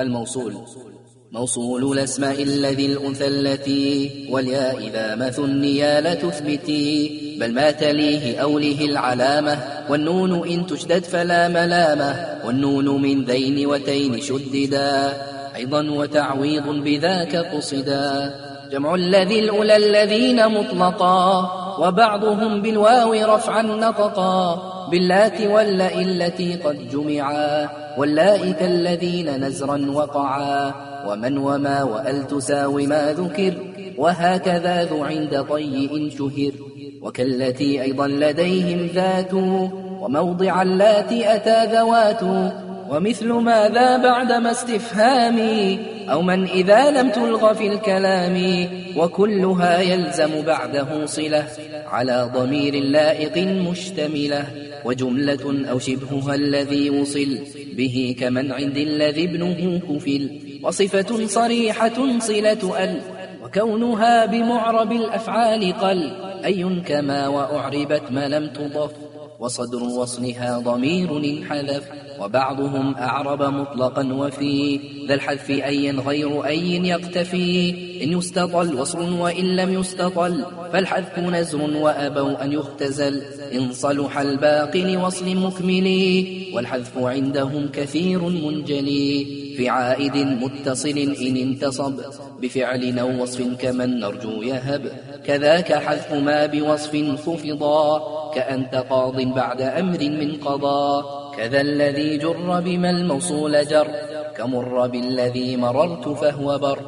الموصول. موصول الأسماء الذي الأنثى التي والياء إذا ما ثنيا لا تثبتي بل ما تليه أوله العلامة والنون إن تشدد فلا ملامة والنون من ذين وتين شددا أيضا وتعويض بذاك قصدا. جمع الذي الأولى الذين مطلقا وبعضهم بالواو رفعا نطقا باللات واللئ التي قد جمعا واللائك الذين نزرا وقعا ومن وما وأل تساوي ما ذكر وهكذا ذو عند طيء شهر وكالتي أيضا لديهم ذات وموضع اللاتي أتى ذوات ومثل ماذا بعدما استفهامي؟ أو من إذا لم تلغ في الكلام؟ وكلها يلزم بعده صلة على ضمير لائق مشتملة. وجملة أو شبهها الذي وصل به كمن عند الذي ابنه كفل. وصفة صريحة صلة أل. وكونها بمعرب الأفعال قل. أي كما وأعربت ما لم تضف. وصدر وصلها ضمير انحذف وبعضهم أعرب مطلقا وفي ذا الحذف أيا غير أي يقتفي؟ إن يستطل وصل وإن لم يستطل فالحذف نزر وأبوا أن يختزل. إن صلح الباقي لوصل مكمل والحذف عندهم كثير منجلي. في عائد متصل إن انتصب بفعل أو وصف كمن نرجو يهب. كذاك حذف ما بوصف خفضا كأنت قاض بعد أمر من قضاء كذا الذي جر بما الموصول جر كمر بالذي مررت فهو بر.